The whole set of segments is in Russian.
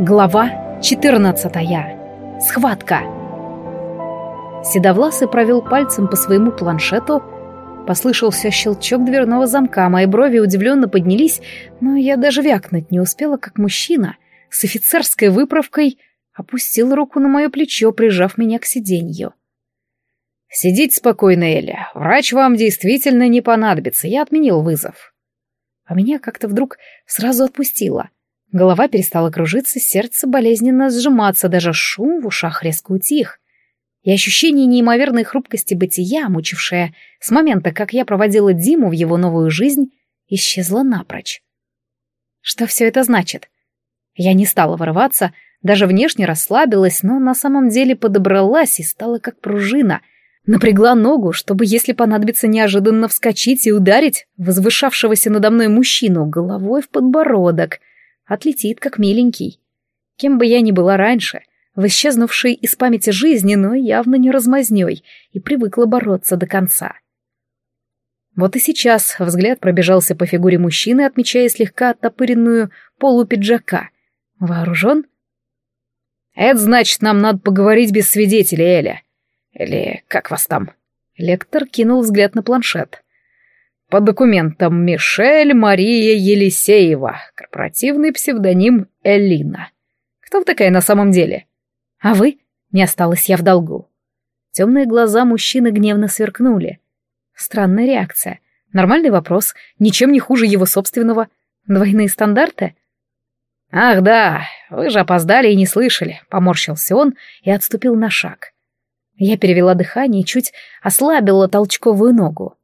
Глава 14. Схватка. Седовласый провел пальцем по своему планшету. Послышался щелчок дверного замка, мои брови удивленно поднялись, но я даже вякнуть не успела, как мужчина с офицерской выправкой опустил руку на мое плечо, прижав меня к сиденью. «Сидите спокойно, Эля. Врач вам действительно не понадобится. Я отменил вызов». А меня как-то вдруг сразу отпустило — Голова перестала кружиться, сердце болезненно сжиматься, даже шум в ушах резко утих. И ощущение неимоверной хрупкости бытия, мучившее с момента, как я проводила Диму в его новую жизнь, исчезло напрочь. Что все это значит? Я не стала вырываться, даже внешне расслабилась, но на самом деле подобралась и стала как пружина. Напрягла ногу, чтобы, если понадобится, неожиданно вскочить и ударить возвышавшегося надо мной мужчину головой в подбородок — отлетит как миленький. Кем бы я ни была раньше, в исчезнувшей из памяти жизни, но явно не размазнёй, и привыкла бороться до конца. Вот и сейчас взгляд пробежался по фигуре мужчины, отмечая слегка оттопыренную полу пиджака. Вооружен? «Это значит, нам надо поговорить без свидетелей, Эля. Или как вас там?» Лектор кинул взгляд на планшет. По документам Мишель Мария Елисеева, корпоративный псевдоним Элина. Кто вы такая на самом деле? А вы? Не осталась я в долгу. Темные глаза мужчины гневно сверкнули. Странная реакция. Нормальный вопрос, ничем не хуже его собственного. Двойные стандарты? «Ах да, вы же опоздали и не слышали», — поморщился он и отступил на шаг. Я перевела дыхание и чуть ослабила толчковую ногу.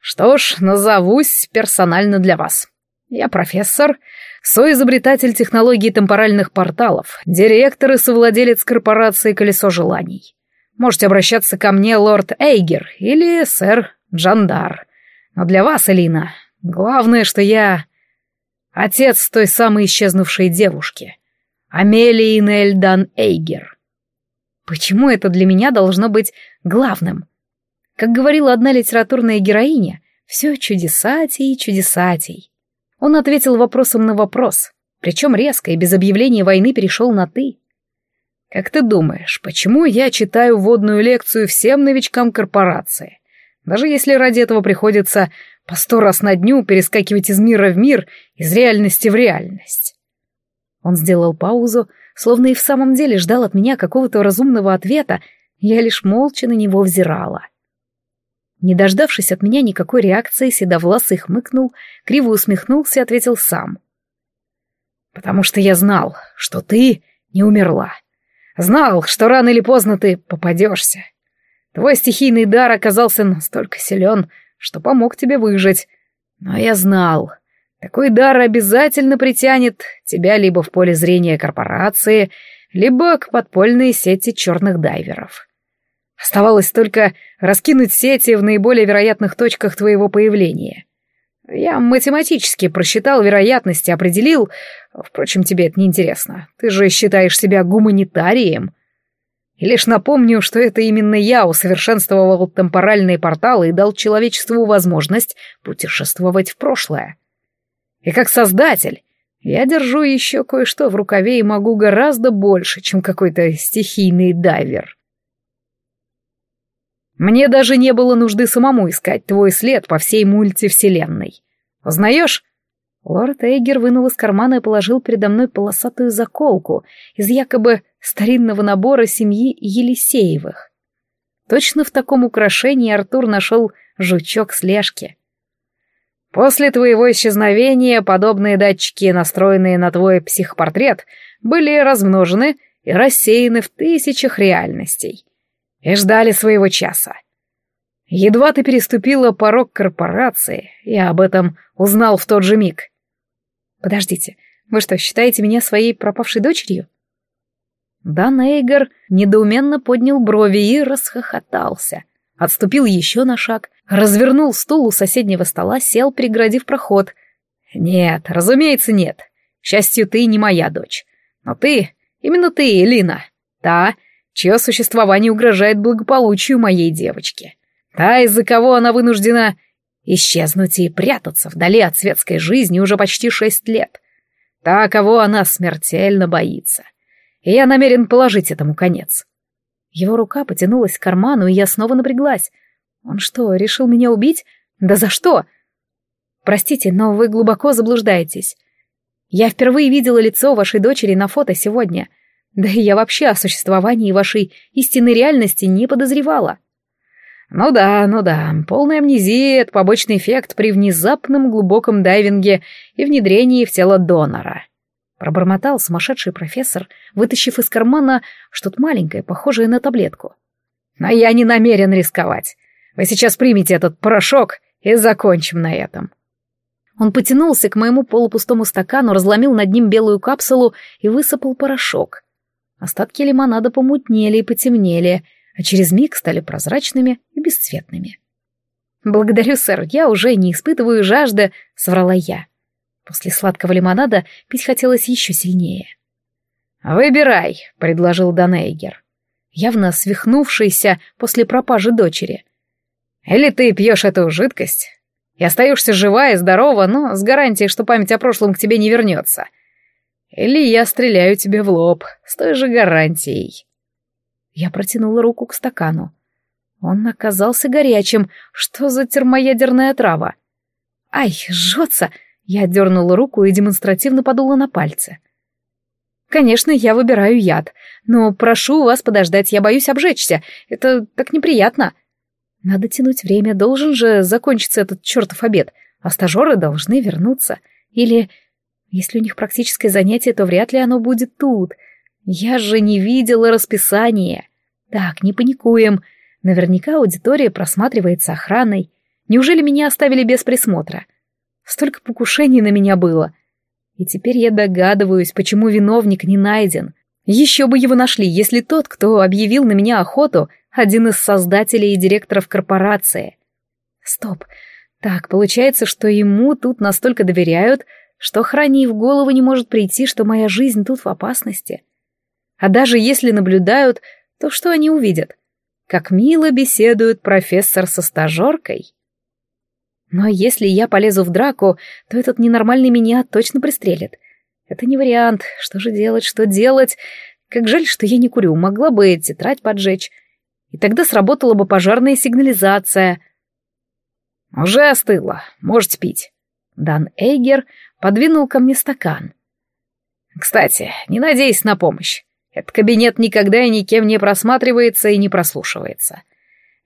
Что ж, назовусь персонально для вас. Я профессор, соизобретатель технологий темпоральных порталов, директор и совладелец корпорации «Колесо желаний». Можете обращаться ко мне, лорд Эйгер, или сэр Джандар. Но для вас, Элина, главное, что я отец той самой исчезнувшей девушки, Амелии Нельдан Эйгер. Почему это для меня должно быть главным? Как говорила одна литературная героиня, все чудесатей чудесатей. Он ответил вопросом на вопрос, причем резко и без объявления войны перешел на «ты». «Как ты думаешь, почему я читаю вводную лекцию всем новичкам корпорации? Даже если ради этого приходится по сто раз на дню перескакивать из мира в мир, из реальности в реальность?» Он сделал паузу, словно и в самом деле ждал от меня какого-то разумного ответа, я лишь молча на него взирала. Не дождавшись от меня никакой реакции, Седовласый хмыкнул, криво усмехнулся и ответил сам. «Потому что я знал, что ты не умерла. Знал, что рано или поздно ты попадешься. Твой стихийный дар оказался настолько силен, что помог тебе выжить. Но я знал, такой дар обязательно притянет тебя либо в поле зрения корпорации, либо к подпольной сети черных дайверов. Оставалось только раскинуть сети в наиболее вероятных точках твоего появления. Я математически просчитал вероятности, определил... Впрочем, тебе это не интересно. Ты же считаешь себя гуманитарием. И лишь напомню, что это именно я усовершенствовал темпоральные порталы и дал человечеству возможность путешествовать в прошлое. И как создатель я держу еще кое-что в рукаве и могу гораздо больше, чем какой-то стихийный дайвер. Мне даже не было нужды самому искать твой след по всей мультивселенной. Узнаешь?» Лорд Эйгер вынул из кармана и положил передо мной полосатую заколку из якобы старинного набора семьи Елисеевых. Точно в таком украшении Артур нашел жучок слежки. После твоего исчезновения подобные датчики, настроенные на твой психопортрет, были размножены и рассеяны в тысячах реальностей и ждали своего часа. Едва ты переступила порог корпорации, я об этом узнал в тот же миг. Подождите, вы что, считаете меня своей пропавшей дочерью? Дан Эйгер недоуменно поднял брови и расхохотался. Отступил еще на шаг, развернул стул у соседнего стола, сел, преградив проход. «Нет, разумеется, нет. К счастью, ты не моя дочь. Но ты, именно ты, Элина, та, чье существование угрожает благополучию моей девочки. Та, из-за кого она вынуждена исчезнуть и прятаться вдали от светской жизни уже почти шесть лет. Та, кого она смертельно боится. И я намерен положить этому конец. Его рука потянулась к карману, и я снова напряглась. Он что, решил меня убить? Да за что? Простите, но вы глубоко заблуждаетесь. Я впервые видела лицо вашей дочери на фото сегодня. Да и я вообще о существовании вашей истинной реальности не подозревала. Ну да, ну да, полная амнезия — это побочный эффект при внезапном глубоком дайвинге и внедрении в тело донора. Пробормотал сумасшедший профессор, вытащив из кармана что-то маленькое, похожее на таблетку. Но я не намерен рисковать. Вы сейчас примите этот порошок и закончим на этом. Он потянулся к моему полупустому стакану, разломил над ним белую капсулу и высыпал порошок. Остатки лимонада помутнели и потемнели, а через миг стали прозрачными и бесцветными. «Благодарю, сэр, я уже не испытываю жажды», — соврала я. После сладкого лимонада пить хотелось еще сильнее. «Выбирай», — предложил Данейгер, явно свихнувшийся после пропажи дочери. «Или ты пьешь эту жидкость и остаешься жива и здорова, но с гарантией, что память о прошлом к тебе не вернется. Или я стреляю тебе в лоб с той же гарантией». Я протянула руку к стакану. Он оказался горячим. Что за термоядерная трава? «Ай, жжется!» Я дернула руку и демонстративно подула на пальцы. «Конечно, я выбираю яд, но прошу вас подождать, я боюсь обжечься. Это так неприятно. Надо тянуть время, должен же закончиться этот чертов обед, а стажеры должны вернуться. Или, если у них практическое занятие, то вряд ли оно будет тут. Я же не видела расписание. Так, не паникуем. Наверняка аудитория просматривается охраной. Неужели меня оставили без присмотра?» Столько покушений на меня было. И теперь я догадываюсь, почему виновник не найден. Еще бы его нашли, если тот, кто объявил на меня охоту, один из создателей и директоров корпорации. Стоп. Так, получается, что ему тут настолько доверяют, что храни в голову не может прийти, что моя жизнь тут в опасности. А даже если наблюдают, то что они увидят? Как мило беседует профессор со стажеркой. Но если я полезу в драку, то этот ненормальный меня точно пристрелит. Это не вариант. Что же делать, что делать? Как жаль, что я не курю. Могла бы тетрадь поджечь. И тогда сработала бы пожарная сигнализация. «Уже остыло. Можете пить». Дан Эйгер подвинул ко мне стакан. «Кстати, не надейся на помощь. Этот кабинет никогда и никем не просматривается и не прослушивается.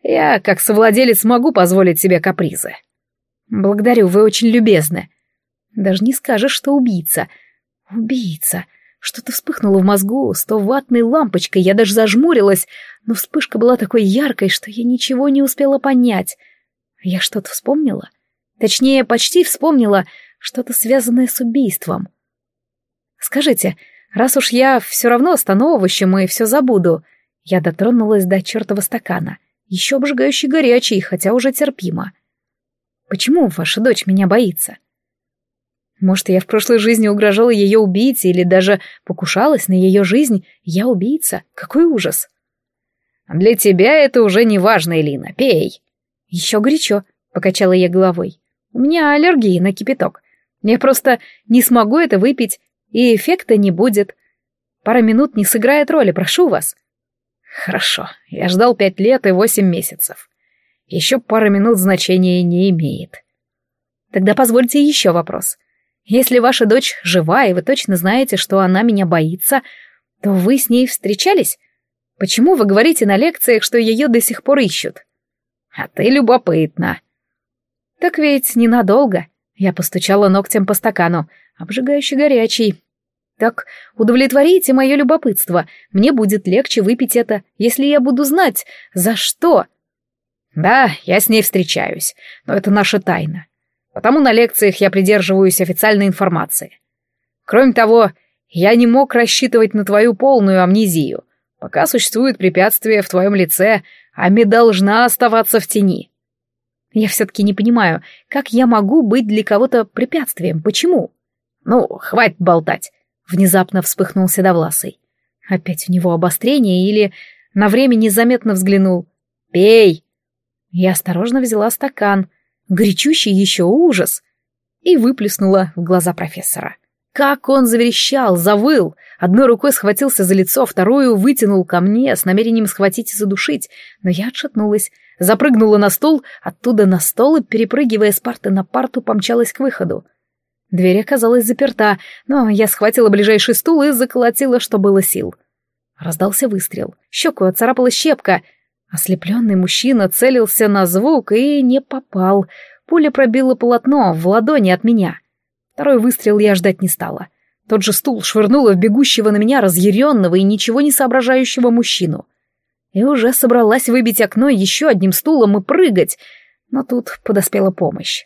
Я, как совладелец, могу позволить себе капризы». «Благодарю, вы очень любезны». «Даже не скажешь, что убийца». «Убийца». Что-то вспыхнуло в мозгу, сто ватной лампочкой, я даже зажмурилась, но вспышка была такой яркой, что я ничего не успела понять. Я что-то вспомнила? Точнее, почти вспомнила что-то связанное с убийством. Скажите, раз уж я все равно стану овощем и все забуду, я дотронулась до чертова стакана, еще обжигающий горячий, хотя уже терпимо. — Почему ваша дочь меня боится? Может, я в прошлой жизни угрожала ее убийце или даже покушалась на ее жизнь? Я убийца? Какой ужас! Для тебя это уже не важно, Элина. Пей. Еще горячо, покачала я головой. У меня аллергия на кипяток. Я просто не смогу это выпить, и эффекта не будет. Пара минут не сыграет роли, прошу вас. Хорошо, я ждал пять лет и восемь месяцев еще пара минут значения не имеет. Тогда позвольте еще вопрос. Если ваша дочь жива, и вы точно знаете, что она меня боится, то вы с ней встречались? Почему вы говорите на лекциях, что ее до сих пор ищут? А ты любопытна. Так ведь ненадолго. Я постучала ногтем по стакану, обжигающий горячий. Так удовлетворите мое любопытство. Мне будет легче выпить это, если я буду знать, за что. Да, я с ней встречаюсь, но это наша тайна. Потому на лекциях я придерживаюсь официальной информации. Кроме того, я не мог рассчитывать на твою полную амнезию. Пока существует препятствие в твоем лице, Ами должна оставаться в тени. Я все-таки не понимаю, как я могу быть для кого-то препятствием, почему? Ну, хватит болтать. Внезапно вспыхнул седовласый. Опять у него обострение или на время незаметно взглянул. «Пей!» Я осторожно взяла стакан, горячущий еще ужас, и выплеснула в глаза профессора. как он заверещал, завыл, одной рукой схватился за лицо, вторую вытянул ко мне с намерением схватить и задушить, но я отшатнулась, запрыгнула на стул, оттуда на стол и, перепрыгивая с парты на парту, помчалась к выходу. Дверь оказалась заперта, но я схватила ближайший стул и заколотила, что было сил. Раздался выстрел. Щеку оцарапала щепка. Ослепленный мужчина целился на звук и не попал. Пуля пробила полотно в ладони от меня. Второй выстрел я ждать не стала. Тот же стул швырнула в бегущего на меня разъяренного и ничего не соображающего мужчину. И уже собралась выбить окно еще одним стулом и прыгать, но тут подоспела помощь.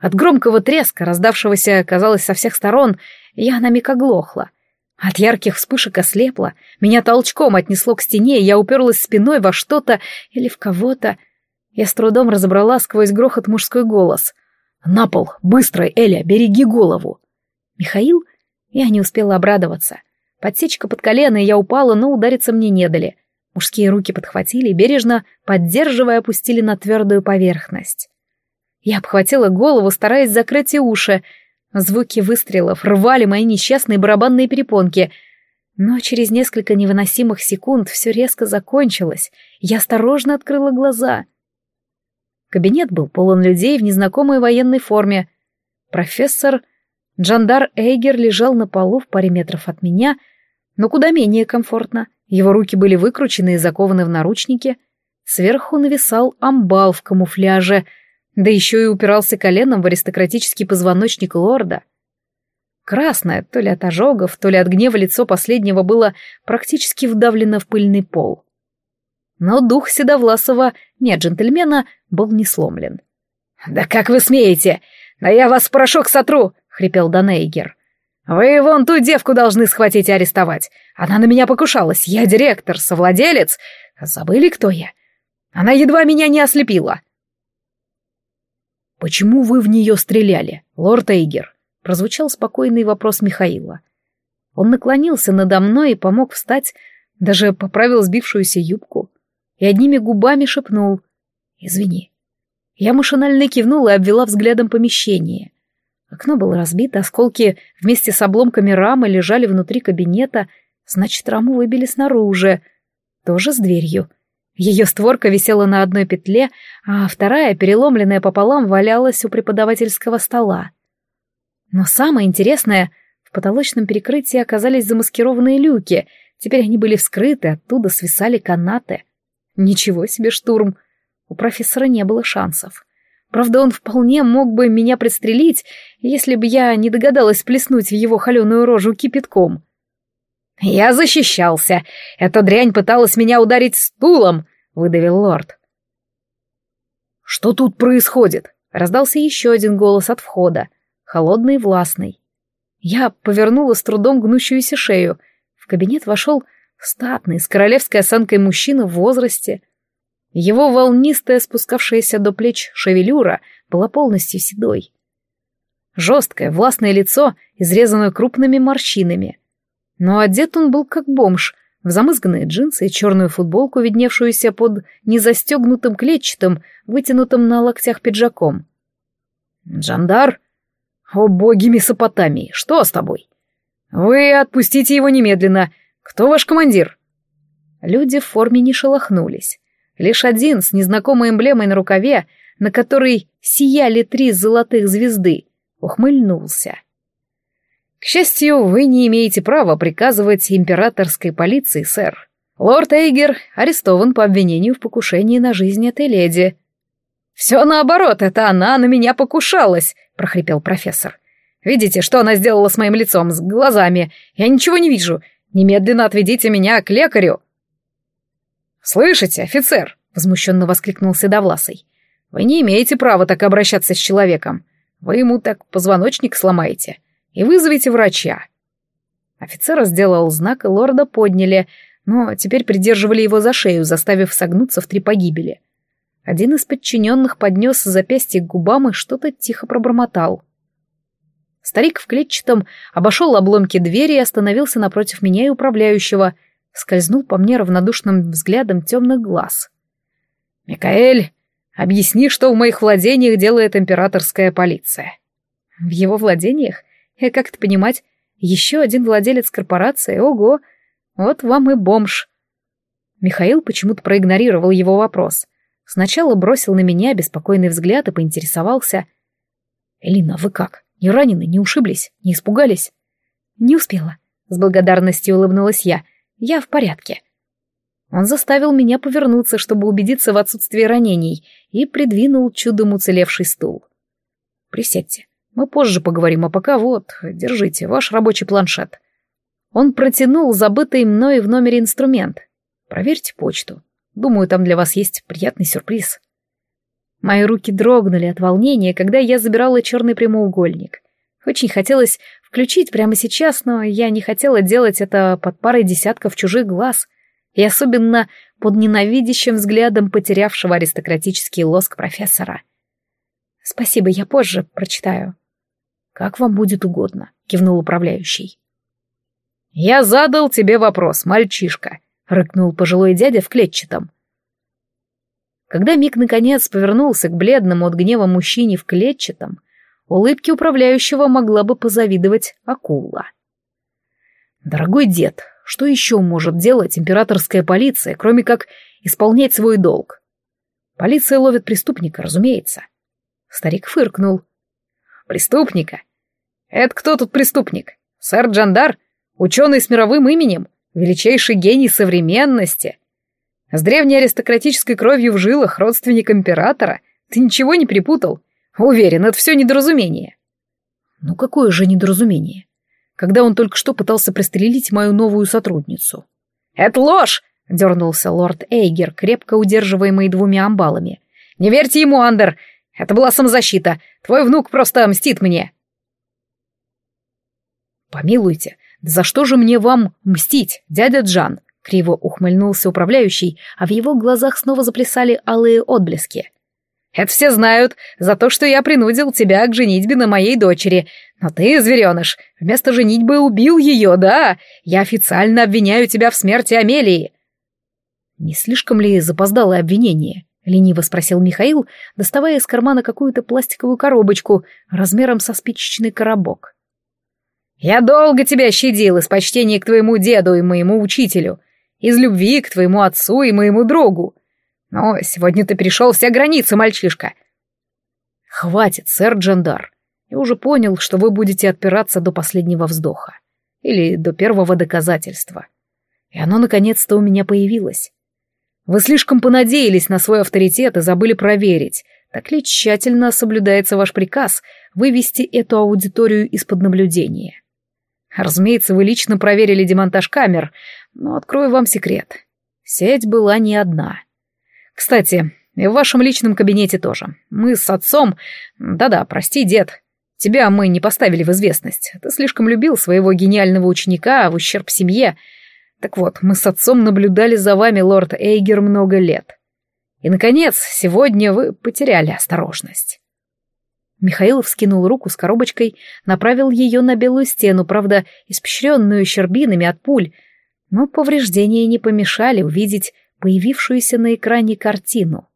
От громкого треска, раздавшегося, казалось, со всех сторон, я на миг оглохла. От ярких вспышек ослепла, меня толчком отнесло к стене, я уперлась спиной во что-то или в кого-то. Я с трудом разобрала сквозь грохот мужской голос. «На пол! Быстро, Эля, береги голову!» «Михаил?» Я не успела обрадоваться. Подсечка под колено, и я упала, но удариться мне не дали. Мужские руки подхватили, бережно, поддерживая, опустили на твердую поверхность. Я обхватила голову, стараясь закрыть и уши. Звуки выстрелов рвали мои несчастные барабанные перепонки. Но через несколько невыносимых секунд все резко закончилось. Я осторожно открыла глаза. Кабинет был полон людей в незнакомой военной форме. Профессор Джандар Эйгер лежал на полу в паре метров от меня, но куда менее комфортно. Его руки были выкручены и закованы в наручники. Сверху нависал амбал в камуфляже, да еще и упирался коленом в аристократический позвоночник лорда. Красное, то ли от ожогов, то ли от гнева лицо последнего было практически вдавлено в пыльный пол. Но дух Седовласова, не джентльмена, был не сломлен. «Да как вы смеете? Да я вас в порошок сотру!» — хрипел Данейгер. «Вы вон ту девку должны схватить и арестовать. Она на меня покушалась. Я директор, совладелец. Забыли, кто я? Она едва меня не ослепила». «Почему вы в нее стреляли, лорд Эйгер?» — прозвучал спокойный вопрос Михаила. Он наклонился надо мной и помог встать, даже поправил сбившуюся юбку и одними губами шепнул «Извини». Я машинально кивнула и обвела взглядом помещение. Окно было разбито, осколки вместе с обломками рамы лежали внутри кабинета, значит, раму выбили снаружи, тоже с дверью. Ее створка висела на одной петле, а вторая, переломленная пополам, валялась у преподавательского стола. Но самое интересное, в потолочном перекрытии оказались замаскированные люки, теперь они были вскрыты, оттуда свисали канаты. Ничего себе штурм! У профессора не было шансов. Правда, он вполне мог бы меня пристрелить, если бы я не догадалась плеснуть в его холеную рожу кипятком. «Я защищался. Эта дрянь пыталась меня ударить стулом», — выдавил лорд. «Что тут происходит?» — раздался еще один голос от входа, холодный и властный. Я повернула с трудом гнущуюся шею. В кабинет вошел статный, с королевской осанкой мужчина в возрасте — его волнистая, спускавшаяся до плеч шевелюра была полностью седой. Жесткое, властное лицо, изрезанное крупными морщинами. Но одет он был как бомж, в замызганные джинсы и черную футболку, видневшуюся под незастегнутым клетчатым, вытянутым на локтях пиджаком. «Джандар? О боги Месопотамии, что с тобой? Вы отпустите его немедленно. Кто ваш командир?» Люди в форме не шелохнулись. Лишь один с незнакомой эмблемой на рукаве, на которой сияли три золотых звезды, ухмыльнулся. «К счастью, вы не имеете права приказывать императорской полиции, сэр. Лорд Эйгер арестован по обвинению в покушении на жизнь этой леди». «Все наоборот, это она на меня покушалась», — прохрипел профессор. «Видите, что она сделала с моим лицом, с глазами? Я ничего не вижу. Немедленно отведите меня к лекарю». «Слышите, офицер?» — возмущенно воскликнул Седовласый. «Вы не имеете права так обращаться с человеком. Вы ему так позвоночник сломаете. И вызовите врача». Офицер сделал знак, и лорда подняли, но теперь придерживали его за шею, заставив согнуться в три погибели. Один из подчиненных поднес запястье к губам и что-то тихо пробормотал. Старик в клетчатом обошел обломки двери и остановился напротив меня и управляющего — скользнул по мне равнодушным взглядом темных глаз. «Микаэль, объясни, что в моих владениях делает императорская полиция». «В его владениях? И как это понимать? Еще один владелец корпорации, ого! Вот вам и бомж. Михаил почему-то проигнорировал его вопрос. Сначала бросил на меня беспокойный взгляд и поинтересовался. «Элина, вы как? Не ранены, не ушиблись, не испугались?» «Не успела», — с благодарностью улыбнулась я. «Я в порядке». Он заставил меня повернуться, чтобы убедиться в отсутствии ранений, и придвинул чудом уцелевший стул. «Присядьте. Мы позже поговорим, а пока вот, держите, ваш рабочий планшет». Он протянул забытый мной в номере инструмент. «Проверьте почту. Думаю, там для вас есть приятный сюрприз». Мои руки дрогнули от волнения, когда я забирала черный прямоугольник. Очень хотелось включить прямо сейчас, но я не хотела делать это под парой десятков чужих глаз, и особенно под ненавидящим взглядом потерявшего аристократический лоск профессора. «Спасибо, я позже прочитаю». «Как вам будет угодно», — кивнул управляющий. «Я задал тебе вопрос, мальчишка», — рыкнул пожилой дядя в клетчатом. Когда Мик наконец повернулся к бледному от гнева мужчине в клетчатом, улыбке управляющего могла бы позавидовать акула. «Дорогой дед, что еще может делать императорская полиция, кроме как исполнять свой долг? Полиция ловит преступника, разумеется». Старик фыркнул. «Преступника? Это кто тут преступник? Сэр Джандар? Ученый с мировым именем? Величайший гений современности?» С древней аристократической кровью в жилах, родственник императора. Ты ничего не перепутал? Уверен, это все недоразумение. Ну какое же недоразумение? Когда он только что пытался пристрелить мою новую сотрудницу. Это ложь! Дернулся лорд Эйгер, крепко удерживаемый двумя амбалами. Не верьте ему, Андер! Это была самозащита. Твой внук просто мстит мне. Помилуйте, за что же мне вам мстить, дядя Джан? Криво ухмыльнулся управляющий, а в его глазах снова заплясали алые отблески. «Это все знают за то, что я принудил тебя к женитьбе на моей дочери. Но ты, звереныш, вместо женитьбы убил ее, да? Я официально обвиняю тебя в смерти Амелии». «Не слишком ли запоздалое обвинение?» — лениво спросил Михаил, доставая из кармана какую-то пластиковую коробочку размером со спичечный коробок. «Я долго тебя щадил из почтения к твоему деду и моему учителю из любви к твоему отцу и моему другу. Но сегодня ты перешел все границы, мальчишка. Хватит, сэр Джандар. Я уже понял, что вы будете отпираться до последнего вздоха. Или до первого доказательства. И оно наконец-то у меня появилось. Вы слишком понадеялись на свой авторитет и забыли проверить, так ли тщательно соблюдается ваш приказ вывести эту аудиторию из-под наблюдения. Разумеется, вы лично проверили демонтаж камер, но открою вам секрет. Сеть была не одна. Кстати, и в вашем личном кабинете тоже. Мы с отцом... Да-да, прости, дед. Тебя мы не поставили в известность. Ты слишком любил своего гениального ученика в ущерб семье. Так вот, мы с отцом наблюдали за вами, лорд Эйгер, много лет. И, наконец, сегодня вы потеряли осторожность. Михаил вскинул руку с коробочкой, направил ее на белую стену, правда, испещренную щербинами от пуль, но повреждения не помешали увидеть появившуюся на экране картину.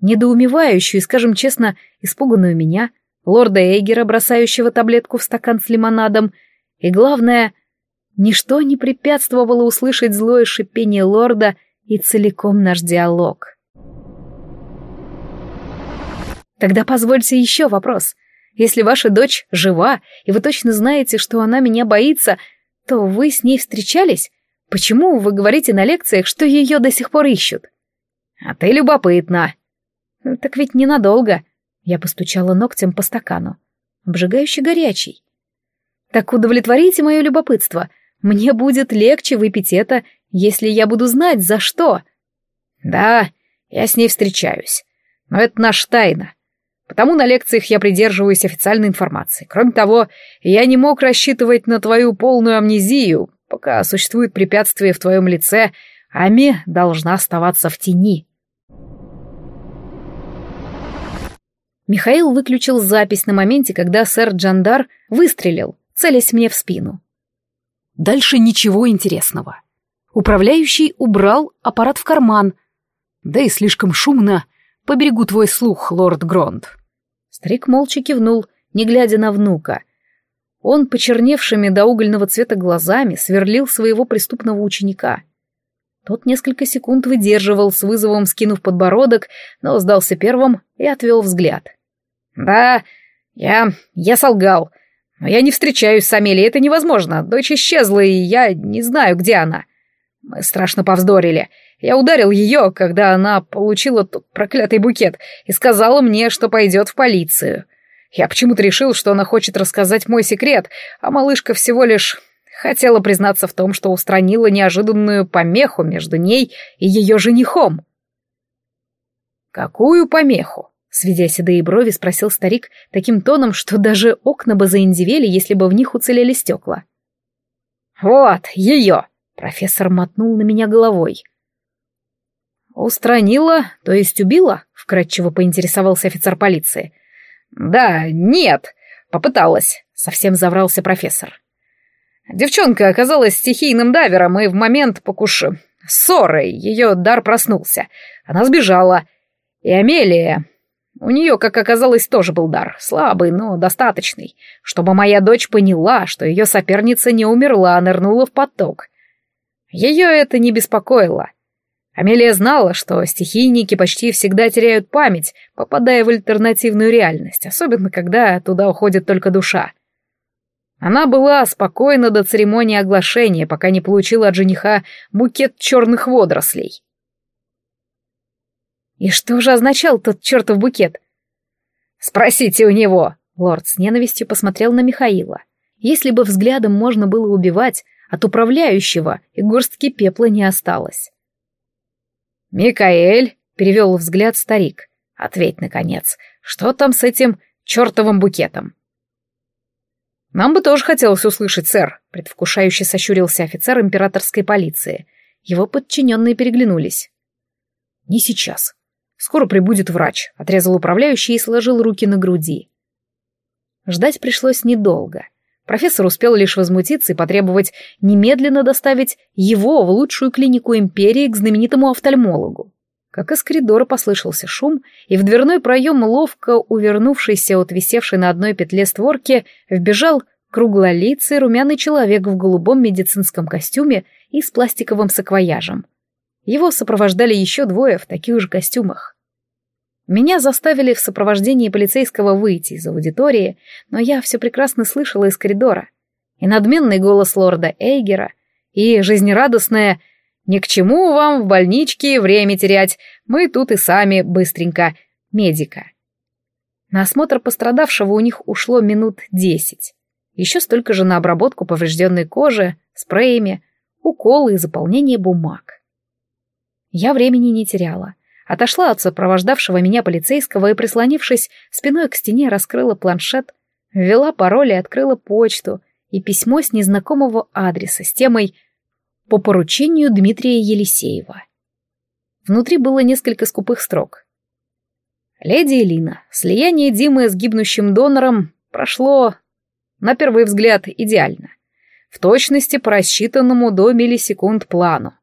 Недоумевающую скажем честно, испуганную меня, лорда Эйгера, бросающего таблетку в стакан с лимонадом, и, главное, ничто не препятствовало услышать злое шипение лорда и целиком наш диалог. Тогда позвольте еще вопрос. Если ваша дочь жива, и вы точно знаете, что она меня боится, то вы с ней встречались? Почему вы говорите на лекциях, что ее до сих пор ищут? А ты любопытна. Ну, так ведь ненадолго. Я постучала ногтем по стакану. Обжигающе горячий. Так удовлетворите мое любопытство. Мне будет легче выпить это, если я буду знать, за что. Да, я с ней встречаюсь. Но это наша тайна. Потому на лекциях я придерживаюсь официальной информации. Кроме того, я не мог рассчитывать на твою полную амнезию, пока существует препятствие в твоем лице, Ами должна оставаться в тени. Михаил выключил запись на моменте, когда сэр Джандар выстрелил, целясь мне в спину. Дальше ничего интересного. Управляющий убрал аппарат в карман. Да и слишком шумно. Поберегу твой слух, лорд Гронт. Старик молча кивнул, не глядя на внука. Он почерневшими до угольного цвета глазами сверлил своего преступного ученика. Тот несколько секунд выдерживал, с вызовом скинув подбородок, но сдался первым и отвел взгляд. «Да, я... я солгал. Но я не встречаюсь с Амелией, это невозможно. Дочь исчезла, и я не знаю, где она. Мы страшно повздорили. Я ударил ее, когда она получила тот проклятый букет, и сказала мне, что пойдет в полицию. Я почему-то решил, что она хочет рассказать мой секрет, а малышка всего лишь хотела признаться в том, что устранила неожиданную помеху между ней и ее женихом. «Какую помеху?» — сведя седые брови, спросил старик таким тоном, что даже окна бы заиндивели, если бы в них уцелели стекла. «Вот, ее!» — профессор мотнул на меня головой. «Устранила, то есть убила?» — вкратчиво поинтересовался офицер полиции. «Да, нет, попыталась», — совсем заврался профессор. Девчонка оказалась стихийным давером, и в момент покуш... ссоры ее дар проснулся. Она сбежала. И Амелия... У нее, как оказалось, тоже был дар, слабый, но достаточный, чтобы моя дочь поняла, что ее соперница не умерла, а нырнула в поток. Ее это не беспокоило. Амелия знала, что стихийники почти всегда теряют память, попадая в альтернативную реальность, особенно когда туда уходит только душа. Она была спокойна до церемонии оглашения, пока не получила от жениха букет черных водорослей. И что же означал тот чертов букет? «Спросите у него!» Лорд с ненавистью посмотрел на Михаила. Если бы взглядом можно было убивать, от управляющего и горстки пепла не осталось. «Микаэль», — перевел взгляд старик, — «ответь, наконец, что там с этим чертовым букетом?» «Нам бы тоже хотелось услышать, сэр», — предвкушающе сощурился офицер императорской полиции. Его подчиненные переглянулись. «Не сейчас. Скоро прибудет врач», — отрезал управляющий и сложил руки на груди. Ждать пришлось недолго. Профессор успел лишь возмутиться и потребовать немедленно доставить его в лучшую клинику империи к знаменитому офтальмологу. Как из коридора послышался шум, и в дверной проем, ловко увернувшийся от висевшей на одной петле створки, вбежал круглолицый румяный человек в голубом медицинском костюме и с пластиковым саквояжем. Его сопровождали еще двое в таких же костюмах. Меня заставили в сопровождении полицейского выйти из аудитории, но я все прекрасно слышала из коридора. И надменный голос лорда Эйгера, и жизнерадостное «Ни к чему вам в больничке время терять, мы тут и сами быстренько, медика». На осмотр пострадавшего у них ушло минут десять. Еще столько же на обработку поврежденной кожи, спреями, уколы и заполнение бумаг. Я времени не теряла отошла от сопровождавшего меня полицейского и, прислонившись спиной к стене, раскрыла планшет, ввела пароль и открыла почту и письмо с незнакомого адреса с темой «По поручению Дмитрия Елисеева». Внутри было несколько скупых строк. «Леди Элина, слияние Димы с гибнущим донором прошло, на первый взгляд, идеально. В точности по рассчитанному до миллисекунд плану.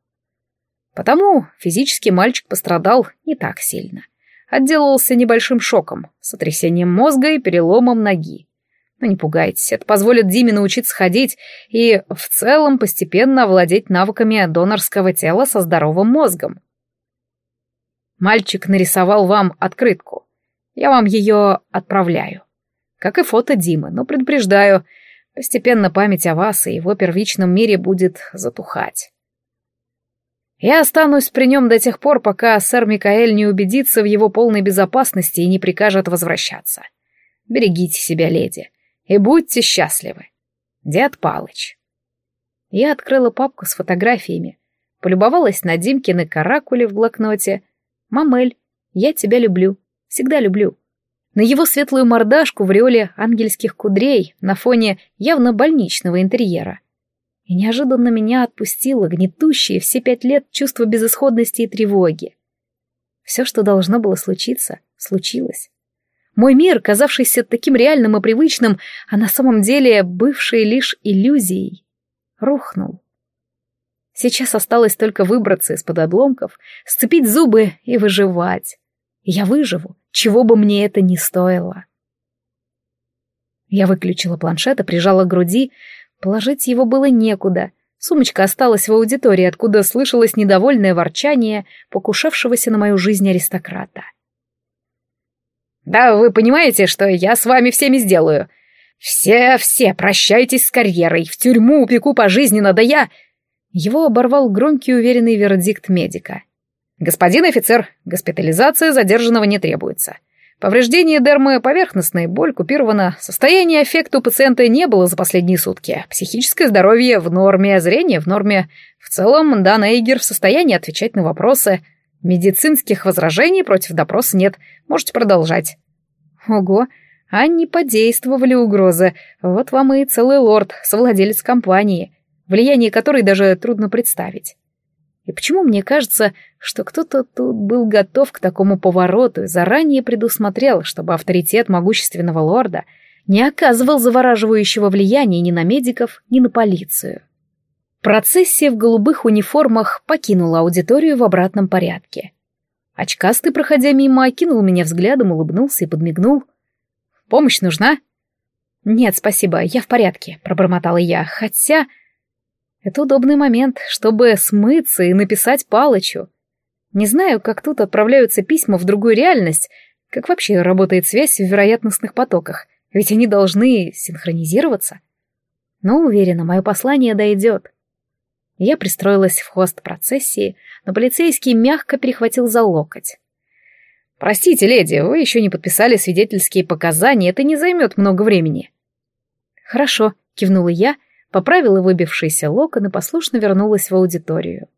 Потому физически мальчик пострадал не так сильно. Отделался небольшим шоком, сотрясением мозга и переломом ноги. Но не пугайтесь, это позволит Диме научиться ходить и в целом постепенно овладеть навыками донорского тела со здоровым мозгом. Мальчик нарисовал вам открытку. Я вам ее отправляю. Как и фото Димы, но предупреждаю, постепенно память о вас и его первичном мире будет затухать. Я останусь при нем до тех пор, пока сэр Микаэль не убедится в его полной безопасности и не прикажет возвращаться. Берегите себя, леди, и будьте счастливы. Дед Палыч. Я открыла папку с фотографиями, полюбовалась на Димкины каракули в блокноте. «Мамель, я тебя люблю, всегда люблю». На его светлую мордашку в ореоле ангельских кудрей на фоне явно больничного интерьера — и неожиданно меня отпустило гнетущее все пять лет чувство безысходности и тревоги. Все, что должно было случиться, случилось. Мой мир, казавшийся таким реальным и привычным, а на самом деле бывший лишь иллюзией, рухнул. Сейчас осталось только выбраться из-под обломков, сцепить зубы и выживать. Я выживу, чего бы мне это ни стоило. Я выключила планшет и прижала к груди. Положить его было некуда. Сумочка осталась в аудитории, откуда слышалось недовольное ворчание покушавшегося на мою жизнь аристократа. «Да вы понимаете, что я с вами всеми сделаю. Все-все, прощайтесь с карьерой, в тюрьму упеку пожизненно, да я...» Его оборвал громкий уверенный вердикт медика. «Господин офицер, госпитализация задержанного не требуется. Повреждение дермы поверхностной, боль купирована. Состояние аффекта у пациента не было за последние сутки. Психическое здоровье в норме, зрение в норме. В целом, Дан Эйгер в состоянии отвечать на вопросы. Медицинских возражений против допроса нет. Можете продолжать. Ого, а не подействовали угрозы. Вот вам и целый лорд, совладелец компании, влияние которой даже трудно представить. И почему мне кажется, что кто-то тут был готов к такому повороту и заранее предусмотрел, чтобы авторитет могущественного лорда не оказывал завораживающего влияния ни на медиков, ни на полицию? Процессия в голубых униформах покинула аудиторию в обратном порядке. Очкастый, проходя мимо, окинул меня взглядом, улыбнулся и подмигнул. «Помощь нужна?» «Нет, спасибо, я в порядке», — пробормотала я, хотя это удобный момент, чтобы смыться и написать Палычу. Не знаю, как тут отправляются письма в другую реальность, как вообще работает связь в вероятностных потоках, ведь они должны синхронизироваться. Но уверена, мое послание дойдет. Я пристроилась в хвост процессии, но полицейский мягко перехватил за локоть. «Простите, леди, вы еще не подписали свидетельские показания, это не займет много времени». «Хорошо», — кивнула я, — поправила выбившийся локон и послушно вернулась в аудиторию.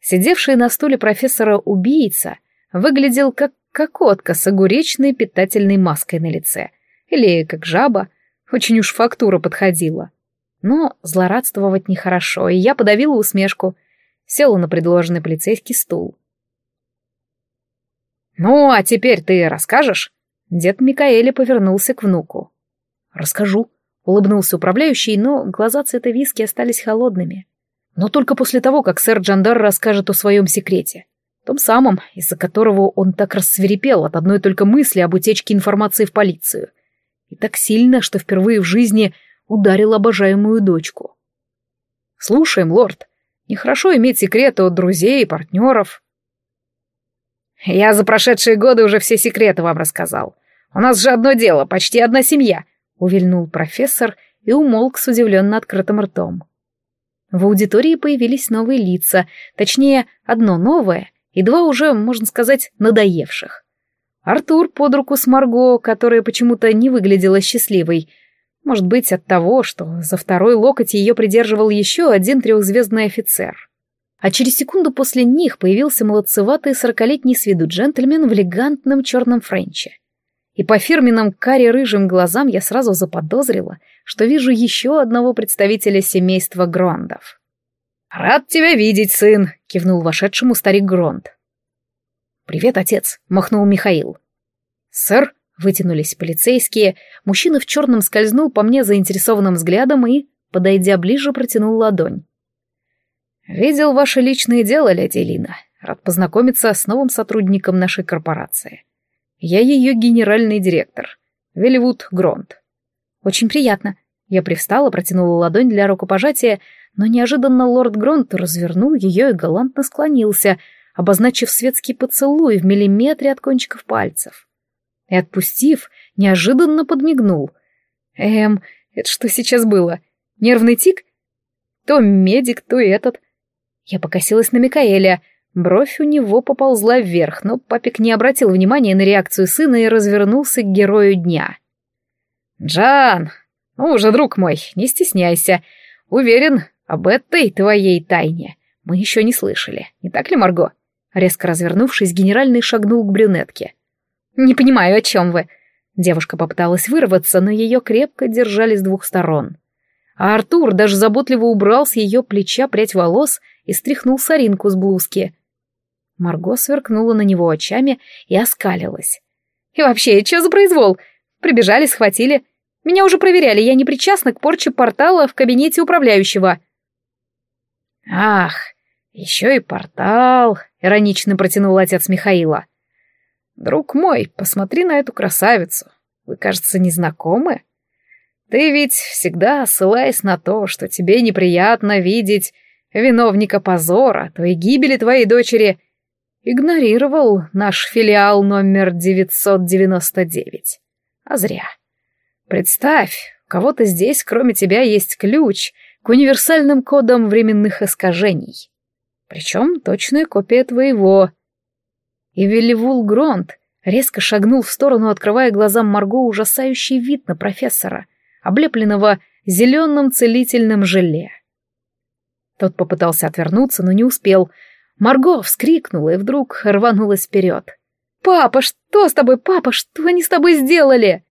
Сидевший на стуле профессора убийца выглядел как кокотка с огуречной питательной маской на лице. Или как жаба, очень уж фактура подходила. Но злорадствовать нехорошо, и я подавила усмешку, села на предложенный полицейский стул. «Ну, а теперь ты расскажешь?» Дед Микаэля повернулся к внуку. «Расскажу», Улыбнулся управляющий, но глаза цвета виски остались холодными. Но только после того, как сэр Джандар расскажет о своем секрете. Том самом, из-за которого он так рассверепел от одной только мысли об утечке информации в полицию. И так сильно, что впервые в жизни ударил обожаемую дочку. «Слушаем, лорд. Нехорошо иметь секреты от друзей и партнеров». «Я за прошедшие годы уже все секреты вам рассказал. У нас же одно дело, почти одна семья», увильнул профессор и умолк с удивленно открытым ртом. В аудитории появились новые лица, точнее, одно новое и два уже, можно сказать, надоевших. Артур под руку с Марго, которая почему-то не выглядела счастливой. Может быть, от того, что за второй локоть ее придерживал еще один трехзвездный офицер. А через секунду после них появился молодцеватый сорокалетний с виду джентльмен в элегантном черном френче и по фирменным каре-рыжим глазам я сразу заподозрила, что вижу еще одного представителя семейства Грондов. «Рад тебя видеть, сын!» — кивнул вошедшему старик Гронд. «Привет, отец!» — махнул Михаил. «Сэр!» — вытянулись полицейские, мужчина в черном скользнул по мне заинтересованным взглядом и, подойдя ближе, протянул ладонь. «Видел ваше личное дело, леди Лина. Рад познакомиться с новым сотрудником нашей корпорации. Я ее генеральный директор. Велливуд Гронт. Очень приятно. Я привстала, протянула ладонь для рукопожатия, но неожиданно лорд Гронт развернул ее и галантно склонился, обозначив светский поцелуй в миллиметре от кончиков пальцев. И отпустив, неожиданно подмигнул. Эм, это что сейчас было? Нервный тик? То медик, то этот. Я покосилась на Микаэля — Бровь у него поползла вверх, но папик не обратил внимания на реакцию сына и развернулся к герою дня. «Джан, ну уже, друг мой, не стесняйся. Уверен, об этой твоей тайне мы еще не слышали. Не так ли, Марго?» Резко развернувшись, генеральный шагнул к брюнетке. «Не понимаю, о чем вы?» Девушка попыталась вырваться, но ее крепко держали с двух сторон. А Артур даже заботливо убрал с ее плеча прядь волос и стряхнул соринку с блузки. Марго сверкнула на него очами и оскалилась. «И вообще, что за произвол? Прибежали, схватили. Меня уже проверяли, я не причастна к порче портала в кабинете управляющего». «Ах, еще и портал», — иронично протянул отец Михаила. «Друг мой, посмотри на эту красавицу. Вы, кажется, не знакомы? Ты ведь всегда, ссылаясь на то, что тебе неприятно видеть виновника позора, твоей гибели твоей дочери, игнорировал наш филиал номер 999. А зря. Представь, у кого-то здесь, кроме тебя, есть ключ к универсальным кодам временных искажений. Причем точная копия твоего. И Веливул Гронт резко шагнул в сторону, открывая глазам Марго ужасающий вид на профессора, облепленного зеленым целительным желе. Тот попытался отвернуться, но не успел. Марго вскрикнула и вдруг рванулась вперед. «Папа, что с тобой, папа? Что они с тобой сделали?»